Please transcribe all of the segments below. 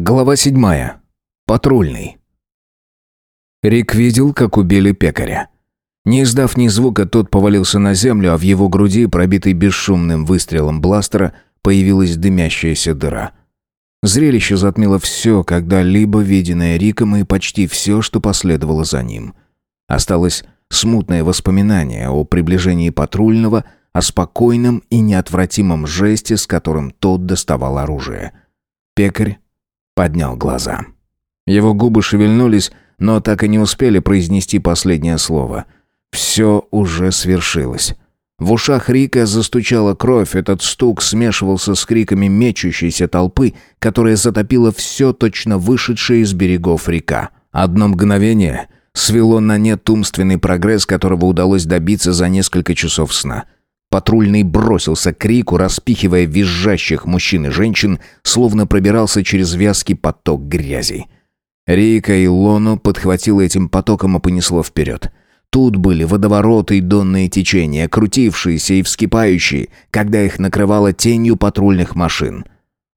Глава седьмая. Патрульный. Рик видел, как убили пекаря. Не издав ни звука, тот повалился на землю, а в его груди, пробитой бесшумным выстрелом бластера, появилась дымящаяся дыра. Зрелище затмило все, когда-либо виденное Риком и почти все, что последовало за ним. Осталось смутное воспоминание о приближении патрульного, о спокойном и неотвратимом жесте, с которым тот доставал оружие. Пекарь поднял глаза. Его губы шевельнулись, но так и не успели произнести последнее слово. Все уже свершилось. В ушах Рика застучала кровь, этот стук смешивался с криками мечущейся толпы, которая затопила все точно вышедшее из берегов река. Одно мгновение свело на нет умственный прогресс, которого удалось добиться за несколько часов сна — Патрульный бросился к Рику, распихивая визжащих мужчин и женщин, словно пробирался через вязкий поток грязи. Рика и Лону подхватило этим потоком и понесло вперед. Тут были водовороты и донные течения, крутившиеся и вскипающие, когда их накрывало тенью патрульных машин.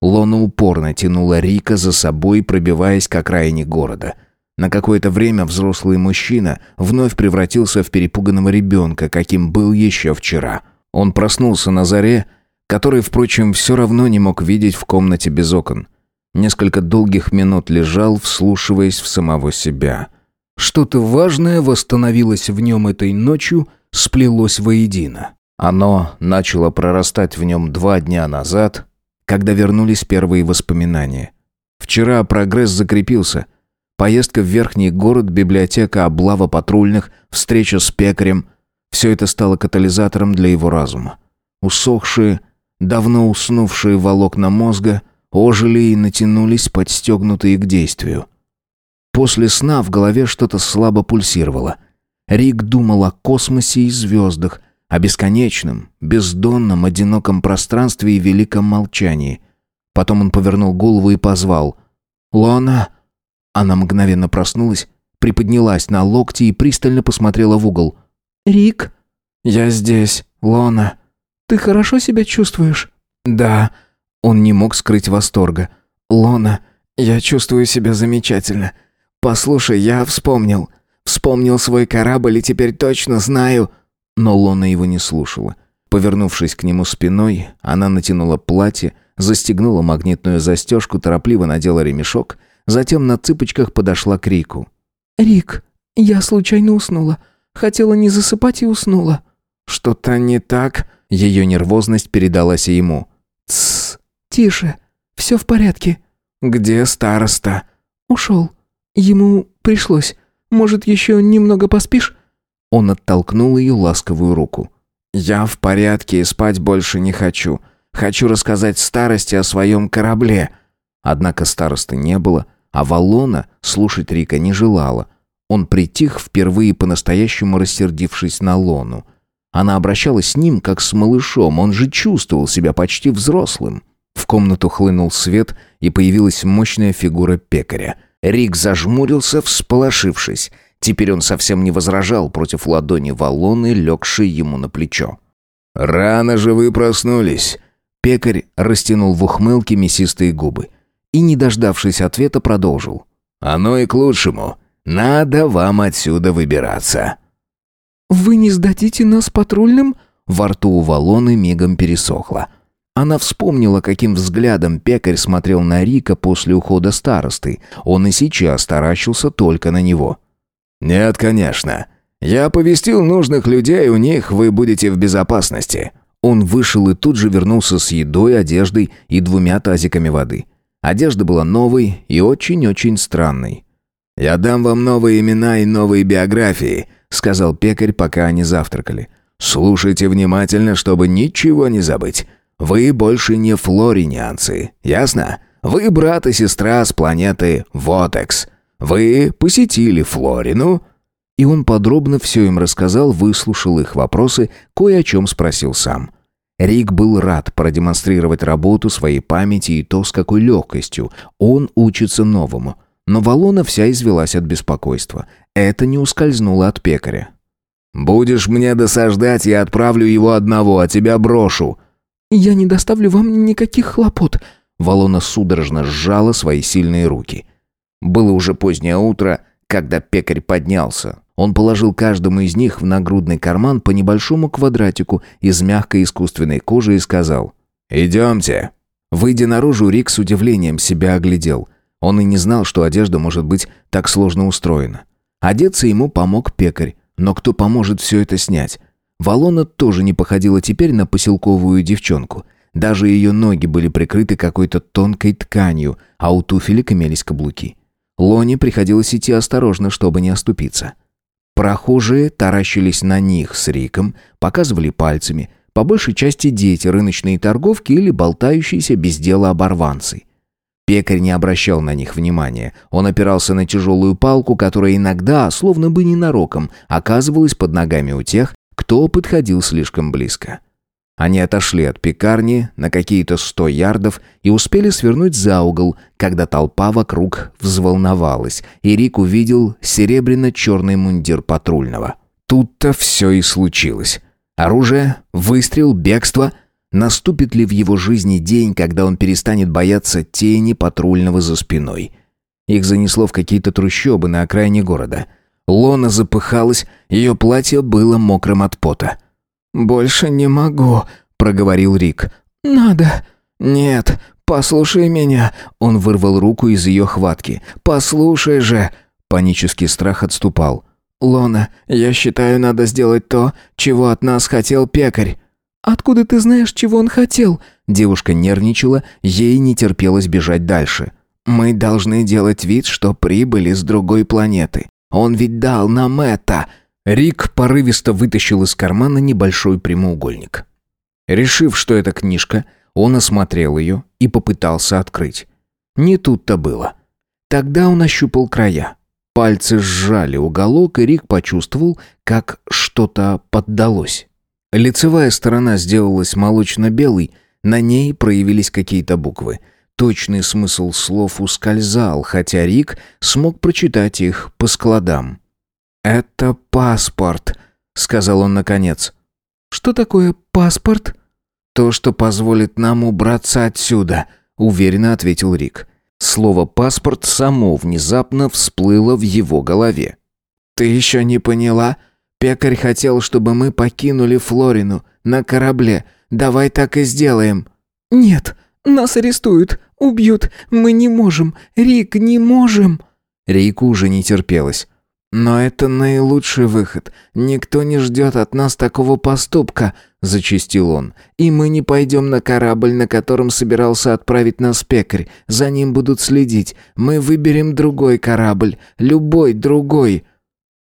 Лона упорно тянула Рика за собой, пробиваясь к окраине города. На какое-то время взрослый мужчина вновь превратился в перепуганного ребенка, каким был еще вчера — он проснулся на заре, который, впрочем, все равно не мог видеть в комнате без окон. Несколько долгих минут лежал, вслушиваясь в самого себя. Что-то важное восстановилось в нем этой ночью, сплелось воедино. Оно начало прорастать в нем два дня назад, когда вернулись первые воспоминания. Вчера прогресс закрепился. Поездка в верхний город, библиотека, облава патрульных, встреча с пекарем — все это стало катализатором для его разума. Усохшие, давно уснувшие волокна мозга ожили и натянулись, подстегнутые к действию. После сна в голове что-то слабо пульсировало. Рик думал о космосе и звездах, о бесконечном, бездонном, одиноком пространстве и великом молчании. Потом он повернул голову и позвал. «Лона!» Она мгновенно проснулась, приподнялась на локти и пристально посмотрела в угол. «Рик?» «Я здесь, Лона». «Ты хорошо себя чувствуешь?» «Да». Он не мог скрыть восторга. «Лона, я чувствую себя замечательно. Послушай, я вспомнил. Вспомнил свой корабль и теперь точно знаю...» Но Лона его не слушала. Повернувшись к нему спиной, она натянула платье, застегнула магнитную застежку, торопливо надела ремешок, затем на цыпочках подошла к Рику. «Рик, я случайно уснула. Хотела не засыпать и уснула». «Что-то не так?» Ее нервозность передалась ему. «Тссс, тише, все в порядке». «Где староста?» «Ушел. Ему пришлось. Может, еще немного поспишь?» Он оттолкнул ее ласковую руку. «Я в порядке и спать больше не хочу. Хочу рассказать старости о своем корабле». Однако старосты не было, а Валона слушать Рика не желала. Он притих, впервые по-настоящему рассердившись на Лону. Она обращалась с ним, как с малышом, он же чувствовал себя почти взрослым. В комнату хлынул свет, и появилась мощная фигура пекаря. Рик зажмурился, всполошившись. Теперь он совсем не возражал против ладони Валоны, легшей ему на плечо. «Рано же вы проснулись!» Пекарь растянул в ухмылке мясистые губы и, не дождавшись ответа, продолжил. «Оно и к лучшему. Надо вам отсюда выбираться». «Вы не сдадите нас патрульным?» Во рту у Валоны мигом пересохло. Она вспомнила, каким взглядом пекарь смотрел на Рика после ухода старосты. Он и сейчас таращился только на него. «Нет, конечно. Я оповестил нужных людей, у них вы будете в безопасности». Он вышел и тут же вернулся с едой, одеждой и двумя тазиками воды. Одежда была новой и очень-очень странной. «Я дам вам новые имена и новые биографии», — сказал пекарь, пока они завтракали. «Слушайте внимательно, чтобы ничего не забыть. Вы больше не флоринианцы, ясно? Вы брат и сестра с планеты Вотекс. Вы посетили Флорину?» И он подробно все им рассказал, выслушал их вопросы, кое о чем спросил сам. Рик был рад продемонстрировать работу своей памяти и то, с какой легкостью он учится новому — но Валона вся извелась от беспокойства. Это не ускользнуло от пекаря. «Будешь мне досаждать, я отправлю его одного, а тебя брошу». «Я не доставлю вам никаких хлопот». Валона судорожно сжала свои сильные руки. Было уже позднее утро, когда пекарь поднялся. Он положил каждому из них в нагрудный карман по небольшому квадратику из мягкой искусственной кожи и сказал «Идемте». Выйдя наружу, Рик с удивлением себя оглядел. Он и не знал, что одежда может быть так сложно устроена. Одеться ему помог пекарь, но кто поможет все это снять? Валона тоже не походила теперь на поселковую девчонку. Даже ее ноги были прикрыты какой-то тонкой тканью, а у туфелек имелись каблуки. Лоне приходилось идти осторожно, чтобы не оступиться. Прохожие таращились на них с Риком, показывали пальцами, по большей части дети, рыночные торговки или болтающиеся без дела оборванцы. Пекарь не обращал на них внимания. Он опирался на тяжелую палку, которая иногда, словно бы ненароком, оказывалась под ногами у тех, кто подходил слишком близко. Они отошли от пекарни на какие-то сто ярдов и успели свернуть за угол, когда толпа вокруг взволновалась, и Рик увидел серебряно-черный мундир патрульного. Тут-то все и случилось. Оружие, выстрел, бегство. Наступит ли в его жизни день, когда он перестанет бояться тени патрульного за спиной? Их занесло в какие-то трущобы на окраине города. Лона запыхалась, ее платье было мокрым от пота. «Больше не могу», — проговорил Рик. «Надо». «Нет, послушай меня». Он вырвал руку из ее хватки. «Послушай же». Панический страх отступал. «Лона, я считаю, надо сделать то, чего от нас хотел пекарь». «Откуда ты знаешь, чего он хотел?» Девушка нервничала, ей не терпелось бежать дальше. «Мы должны делать вид, что прибыли с другой планеты. Он ведь дал нам это!» Рик порывисто вытащил из кармана небольшой прямоугольник. Решив, что это книжка, он осмотрел ее и попытался открыть. Не тут-то было. Тогда он ощупал края. Пальцы сжали уголок, и Рик почувствовал, как что-то поддалось. Лицевая сторона сделалась молочно-белой, на ней проявились какие-то буквы. Точный смысл слов ускользал, хотя Рик смог прочитать их по складам. «Это паспорт», — сказал он наконец. «Что такое паспорт?» «То, что позволит нам убраться отсюда», — уверенно ответил Рик. Слово «паспорт» само внезапно всплыло в его голове. «Ты еще не поняла? Пекарь хотел, чтобы мы покинули Флорину на корабле. Давай так и сделаем». «Нет, нас арестуют, убьют. Мы не можем. Рик, не можем». Рику уже не терпелось. «Но это наилучший выход. Никто не ждет от нас такого поступка», — зачистил он. «И мы не пойдем на корабль, на котором собирался отправить нас пекарь. За ним будут следить. Мы выберем другой корабль. Любой другой».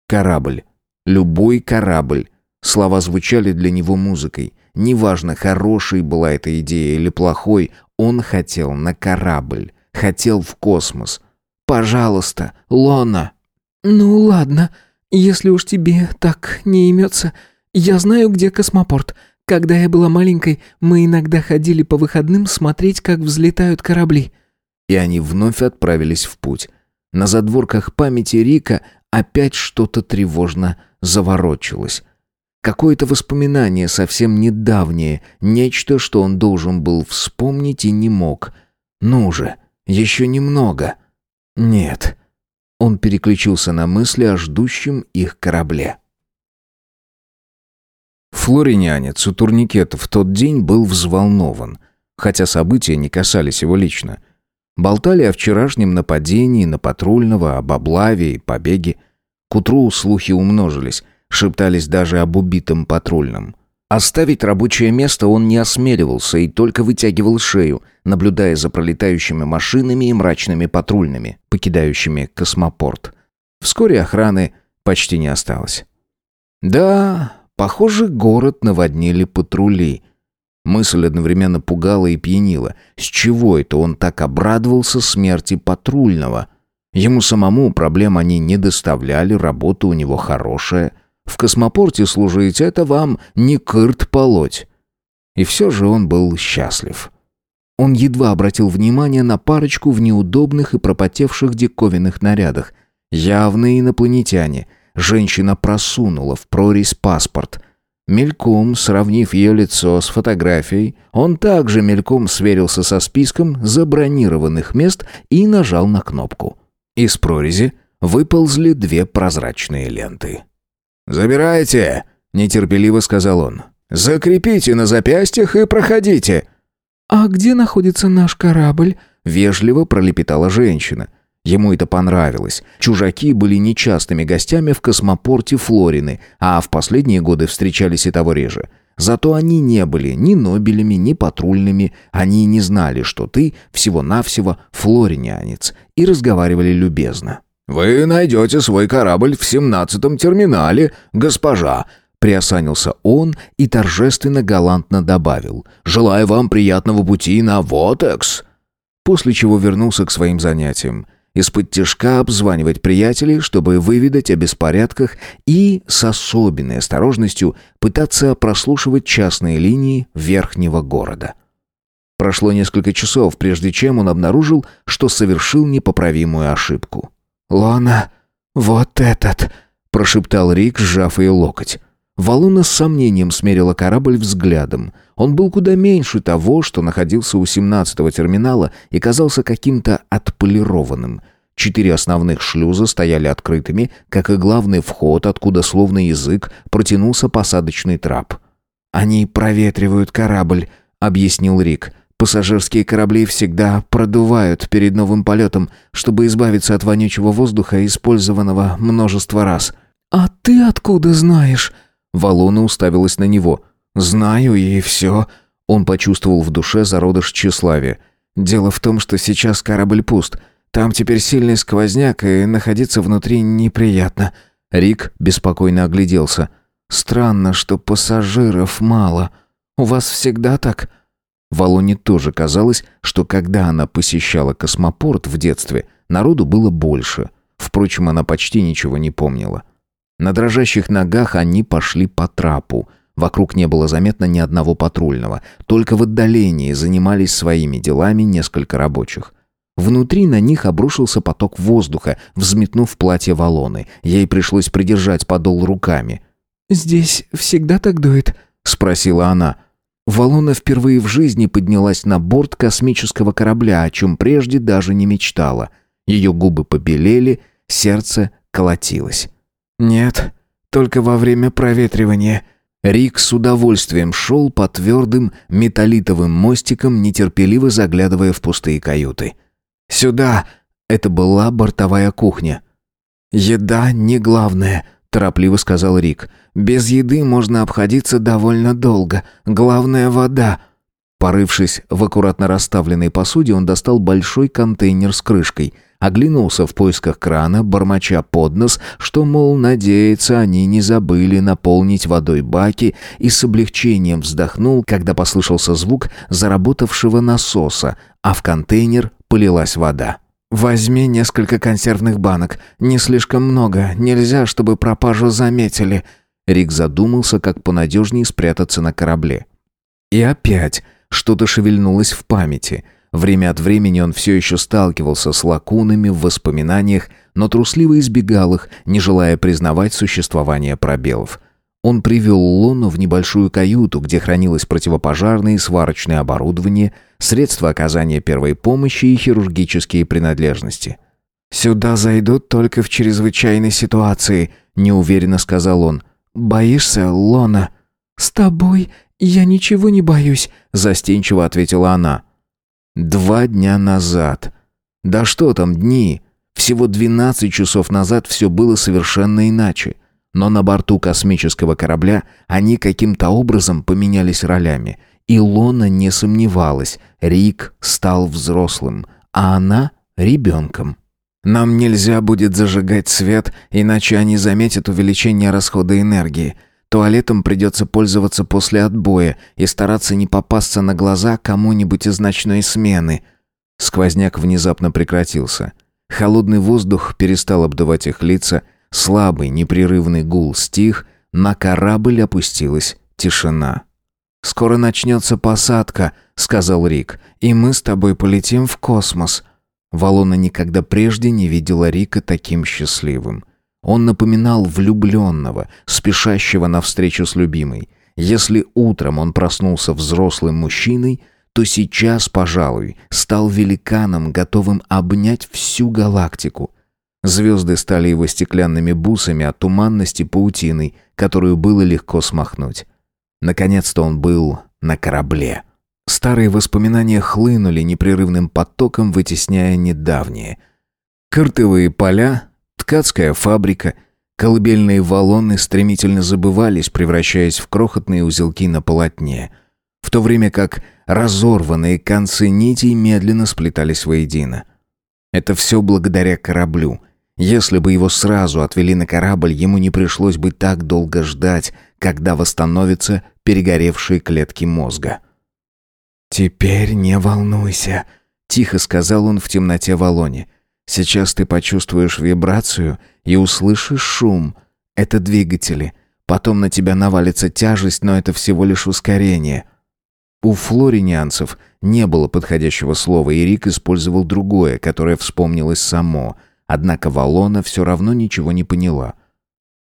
«Корабль. Любой корабль». Слова звучали для него музыкой. Неважно, хорошей была эта идея или плохой, он хотел на корабль. Хотел в космос. «Пожалуйста, Лона!» «Ну ладно, если уж тебе так не имется. Я знаю, где космопорт. Когда я была маленькой, мы иногда ходили по выходным смотреть, как взлетают корабли». И они вновь отправились в путь. На задворках памяти Рика опять что-то тревожно заворочилось. Какое-то воспоминание совсем недавнее, нечто, что он должен был вспомнить и не мог. Ну же, еще немного. Нет. Он переключился на мысли о ждущем их корабле. Флоринянец у турникета в тот день был взволнован, хотя события не касались его лично. Болтали о вчерашнем нападении на патрульного, об облаве и побеге. К утру слухи умножились, шептались даже об убитом патрульном. Оставить рабочее место он не осмеливался и только вытягивал шею, наблюдая за пролетающими машинами и мрачными патрульными, покидающими космопорт. Вскоре охраны почти не осталось. Да, похоже, город наводнили патрули. Мысль одновременно пугала и пьянила. С чего это он так обрадовался смерти патрульного? Ему самому проблем они не доставляли, работа у него хорошая – в космопорте служить — это вам не кырт полоть. И все же он был счастлив. Он едва обратил внимание на парочку в неудобных и пропотевших диковинных нарядах. Явные инопланетяне. Женщина просунула в прорезь паспорт. Мельком, сравнив ее лицо с фотографией, он также мельком сверился со списком забронированных мест и нажал на кнопку. Из прорези выползли две прозрачные ленты. «Забирайте!» — нетерпеливо сказал он. «Закрепите на запястьях и проходите!» «А где находится наш корабль?» — вежливо пролепетала женщина. Ему это понравилось. Чужаки были нечастыми гостями в космопорте Флорины, а в последние годы встречались и того реже. Зато они не были ни нобелями, ни патрульными, они не знали, что ты всего-навсего флоринянец, и разговаривали любезно. «Вы найдете свой корабль в семнадцатом терминале, госпожа», Приосанился он и торжественно галантно добавил «Желаю вам приятного пути на Вотекс!» После чего вернулся к своим занятиям из-под тяжка обзванивать приятелей, чтобы выведать о беспорядках и с особенной осторожностью пытаться прослушивать частные линии верхнего города. Прошло несколько часов, прежде чем он обнаружил, что совершил непоправимую ошибку. «Лона, вот этот!» – прошептал Рик, сжав ее локоть. Валуна с сомнением смерила корабль взглядом. Он был куда меньше того, что находился у 17-го терминала и казался каким-то отполированным. Четыре основных шлюза стояли открытыми, как и главный вход, откуда словно язык протянулся посадочный трап. «Они проветривают корабль», — объяснил Рик. «Пассажирские корабли всегда продувают перед новым полетом, чтобы избавиться от вонючего воздуха, использованного множество раз». «А ты откуда знаешь?» Валона уставилась на него. «Знаю, и все». Он почувствовал в душе зародыш тщеславия. «Дело в том, что сейчас корабль пуст. Там теперь сильный сквозняк, и находиться внутри неприятно». Рик беспокойно огляделся. «Странно, что пассажиров мало. У вас всегда так?» Валоне тоже казалось, что когда она посещала космопорт в детстве, народу было больше. Впрочем, она почти ничего не помнила. На дрожащих ногах они пошли по трапу. Вокруг не было заметно ни одного патрульного. Только в отдалении занимались своими делами несколько рабочих. Внутри на них обрушился поток воздуха, взметнув платье Валоны. Ей пришлось придержать подол руками. «Здесь всегда так дует?» — спросила она. Валона впервые в жизни поднялась на борт космического корабля, о чем прежде даже не мечтала. Ее губы побелели, сердце колотилось. «Нет, только во время проветривания». Рик с удовольствием шел по твердым металлитовым мостикам, нетерпеливо заглядывая в пустые каюты. «Сюда!» — это была бортовая кухня. «Еда не главное», — торопливо сказал Рик. «Без еды можно обходиться довольно долго. Главное — вода». Порывшись в аккуратно расставленной посуде, он достал большой контейнер с крышкой — Оглянулся в поисках крана, бормоча под нос, что, мол, надеется, они не забыли наполнить водой баки, и с облегчением вздохнул, когда послышался звук заработавшего насоса, а в контейнер полилась вода. «Возьми несколько консервных банок. Не слишком много. Нельзя, чтобы пропажу заметили». Рик задумался, как понадежнее спрятаться на корабле. И опять что-то шевельнулось в памяти – Время от времени он все еще сталкивался с лакунами в воспоминаниях, но трусливо избегал их, не желая признавать существование пробелов. Он привел Лону в небольшую каюту, где хранилось противопожарное и сварочное оборудование, средства оказания первой помощи и хирургические принадлежности. «Сюда зайдут только в чрезвычайной ситуации», — неуверенно сказал он. «Боишься, Лона?» «С тобой я ничего не боюсь», — застенчиво ответила она. Два дня назад. Да что там дни? Всего 12 часов назад все было совершенно иначе. Но на борту космического корабля они каким-то образом поменялись ролями. И Лона не сомневалась, Рик стал взрослым, а она — ребенком. «Нам нельзя будет зажигать свет, иначе они заметят увеличение расхода энергии. Туалетом придется пользоваться после отбоя и стараться не попасться на глаза кому-нибудь из ночной смены. Сквозняк внезапно прекратился. Холодный воздух перестал обдувать их лица, слабый непрерывный гул стих, на корабль опустилась тишина. «Скоро начнется посадка», — сказал Рик, — «и мы с тобой полетим в космос». Валона никогда прежде не видела Рика таким счастливым. Он напоминал влюбленного, спешащего навстречу с любимой. Если утром он проснулся взрослым мужчиной, то сейчас, пожалуй, стал великаном, готовым обнять всю галактику. Звезды стали его стеклянными бусами, а туманности — паутиной, которую было легко смахнуть. Наконец-то он был на корабле. Старые воспоминания хлынули непрерывным потоком, вытесняя недавние. Картовые поля, ткацкая фабрика, колыбельные валоны стремительно забывались, превращаясь в крохотные узелки на полотне, в то время как разорванные концы нитей медленно сплетались воедино. Это все благодаря кораблю. Если бы его сразу отвели на корабль, ему не пришлось бы так долго ждать, когда восстановятся перегоревшие клетки мозга. «Теперь не волнуйся», — тихо сказал он в темноте Волоне. «Сейчас ты почувствуешь вибрацию и услышишь шум. Это двигатели. Потом на тебя навалится тяжесть, но это всего лишь ускорение». У флоринианцев не было подходящего слова, и Рик использовал другое, которое вспомнилось само. Однако Валона все равно ничего не поняла.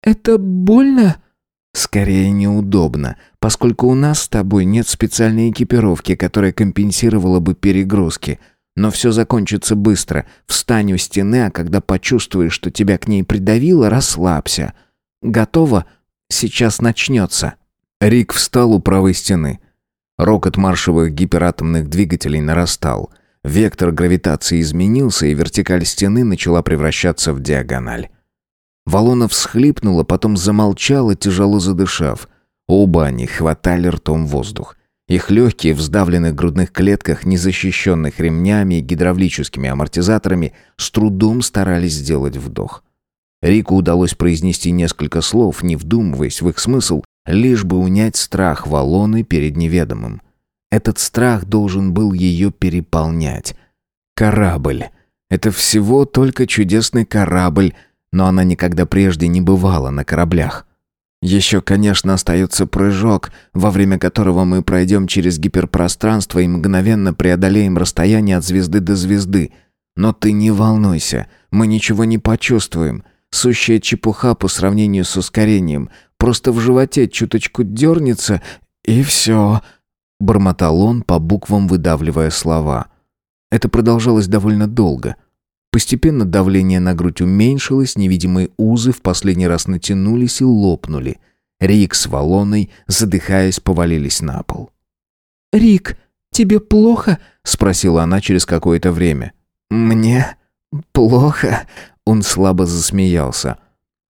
«Это больно?» Скорее неудобно, поскольку у нас с тобой нет специальной экипировки, которая компенсировала бы перегрузки. Но все закончится быстро. Встань у стены, а когда почувствуешь, что тебя к ней придавило, расслабься. Готово? Сейчас начнется. Рик встал у правой стены. Рокот маршевых гиператомных двигателей нарастал. Вектор гравитации изменился, и вертикаль стены начала превращаться в диагональ. Валона всхлипнула, потом замолчала, тяжело задышав. Оба они хватали ртом воздух. Их легкие в сдавленных грудных клетках, незащищенных ремнями и гидравлическими амортизаторами, с трудом старались сделать вдох. Рику удалось произнести несколько слов, не вдумываясь в их смысл, лишь бы унять страх Валоны перед неведомым. Этот страх должен был ее переполнять. Корабль. Это всего только чудесный корабль, но она никогда прежде не бывала на кораблях. Еще, конечно, остается прыжок, во время которого мы пройдем через гиперпространство и мгновенно преодолеем расстояние от звезды до звезды. Но ты не волнуйся, мы ничего не почувствуем. Сущая чепуха по сравнению с ускорением. Просто в животе чуточку дернется, и все. Бормотал он, по буквам выдавливая слова. Это продолжалось довольно долго — Постепенно давление на грудь уменьшилось, невидимые узы в последний раз натянулись и лопнули. Рик с Валоной, задыхаясь, повалились на пол. «Рик, тебе плохо?» — спросила она через какое-то время. «Мне плохо?» — он слабо засмеялся.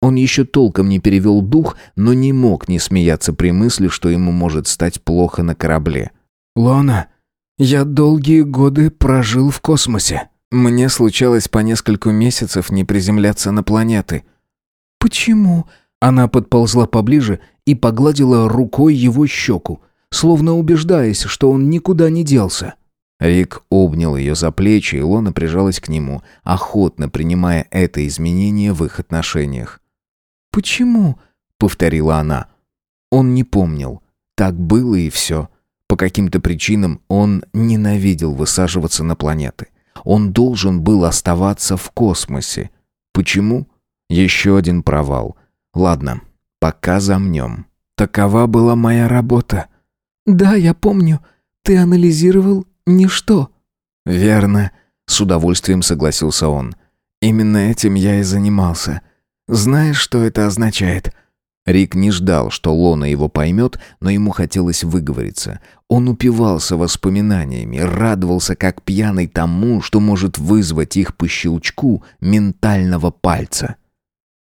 Он еще толком не перевел дух, но не мог не смеяться при мысли, что ему может стать плохо на корабле. «Лона, я долгие годы прожил в космосе». Мне случалось по нескольку месяцев не приземляться на планеты. Почему? Она подползла поближе и погладила рукой его щеку, словно убеждаясь, что он никуда не делся. Рик обнял ее за плечи, и Лона прижалась к нему, охотно принимая это изменение в их отношениях. «Почему?» — повторила она. Он не помнил. Так было и все. По каким-то причинам он ненавидел высаживаться на планеты. Он должен был оставаться в космосе. Почему? Еще один провал. Ладно, пока замнем. Такова была моя работа. Да, я помню. Ты анализировал ничто. Верно. С удовольствием согласился он. Именно этим я и занимался. Знаешь, что это означает? Рик не ждал, что Лона его поймет, но ему хотелось выговориться. Он упивался воспоминаниями, радовался как пьяный тому, что может вызвать их по щелчку ментального пальца.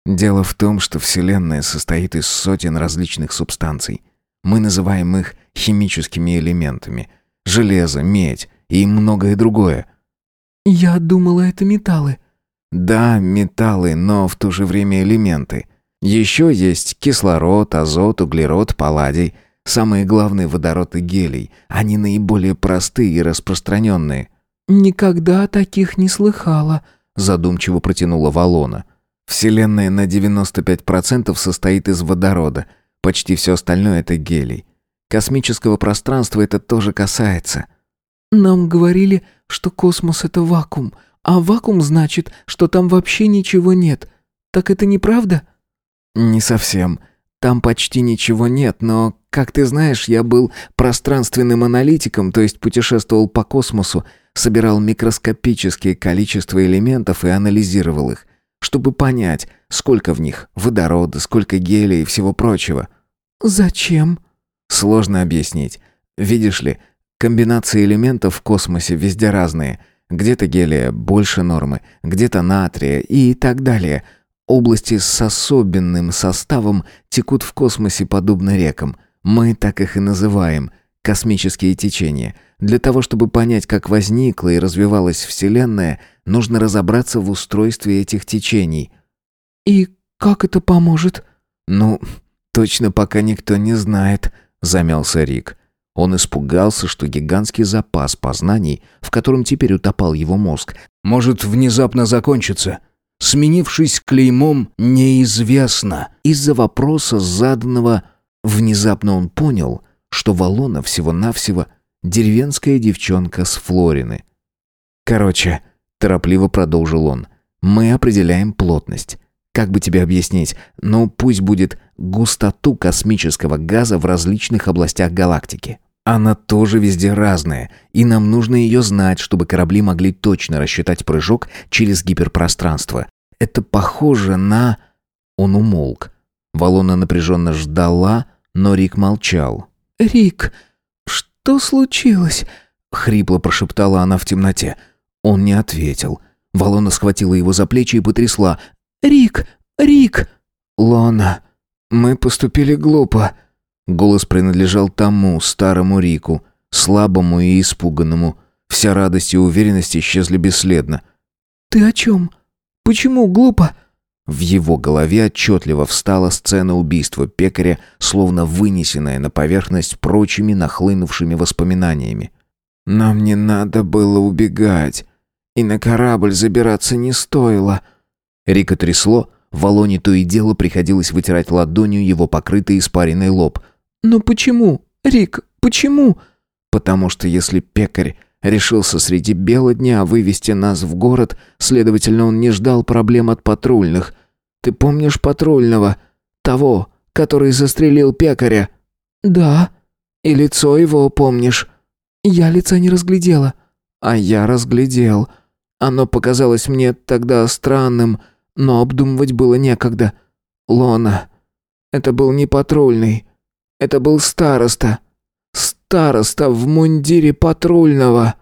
Дело в том, что Вселенная состоит из сотен различных субстанций. Мы называем их химическими элементами. Железо, медь и многое другое. «Я думала, это металлы». «Да, металлы, но в то же время элементы». Еще есть кислород, азот, углерод, палладий. Самые главные водород и гелий. Они наиболее простые и распространенные. «Никогда таких не слыхала», — задумчиво протянула Валона. «Вселенная на 95% состоит из водорода. Почти все остальное — это гелий. Космического пространства это тоже касается». «Нам говорили, что космос — это вакуум, а вакуум значит, что там вообще ничего нет. Так это неправда?» «Не совсем. Там почти ничего нет, но, как ты знаешь, я был пространственным аналитиком, то есть путешествовал по космосу, собирал микроскопические количество элементов и анализировал их, чтобы понять, сколько в них водорода, сколько гелия и всего прочего. Зачем? Сложно объяснить. Видишь ли, комбинации элементов в космосе везде разные. Где-то гелия больше нормы, где-то натрия и так далее. Области с особенным составом текут в космосе подобно рекам. Мы так их и называем – космические течения. Для того, чтобы понять, как возникла и развивалась Вселенная, нужно разобраться в устройстве этих течений. «И как это поможет?» «Ну, точно пока никто не знает», — замялся Рик. Он испугался, что гигантский запас познаний, в котором теперь утопал его мозг, может внезапно закончиться, сменившись клеймом «неизвестно». Из-за вопроса, заданного, внезапно он понял, что Валона всего-навсего деревенская девчонка с Флорины. «Короче», — торопливо продолжил он, — «мы определяем плотность. Как бы тебе объяснить? Ну, пусть будет густоту космического газа в различных областях галактики. Она тоже везде разная, и нам нужно ее знать, чтобы корабли могли точно рассчитать прыжок через гиперпространство. Это похоже на...» Он умолк. Валона напряженно ждала, но Рик молчал. «Рик, что случилось?» — хрипло прошептала она в темноте. Он не ответил. Валона схватила его за плечи и потрясла. «Рик! Рик!» «Лона, мы поступили глупо». Голос принадлежал тому, старому Рику, слабому и испуганному. Вся радость и уверенность исчезли бесследно. «Ты о чем? Почему глупо?» В его голове отчетливо встала сцена убийства пекаря, словно вынесенная на поверхность прочими нахлынувшими воспоминаниями. «Нам не надо было убегать, и на корабль забираться не стоило», Рика трясло, Волоне то и дело приходилось вытирать ладонью его покрытый испаренный лоб. «Но почему? Рик, почему?» «Потому что если пекарь решился среди бела дня вывести нас в город, следовательно, он не ждал проблем от патрульных. Ты помнишь патрульного? Того, который застрелил пекаря?» «Да». «И лицо его помнишь?» «Я лица не разглядела». «А я разглядел. Оно показалось мне тогда странным» но обдумывать было некогда. Лона. Это был не патрульный. Это был староста. Староста в мундире патрульного.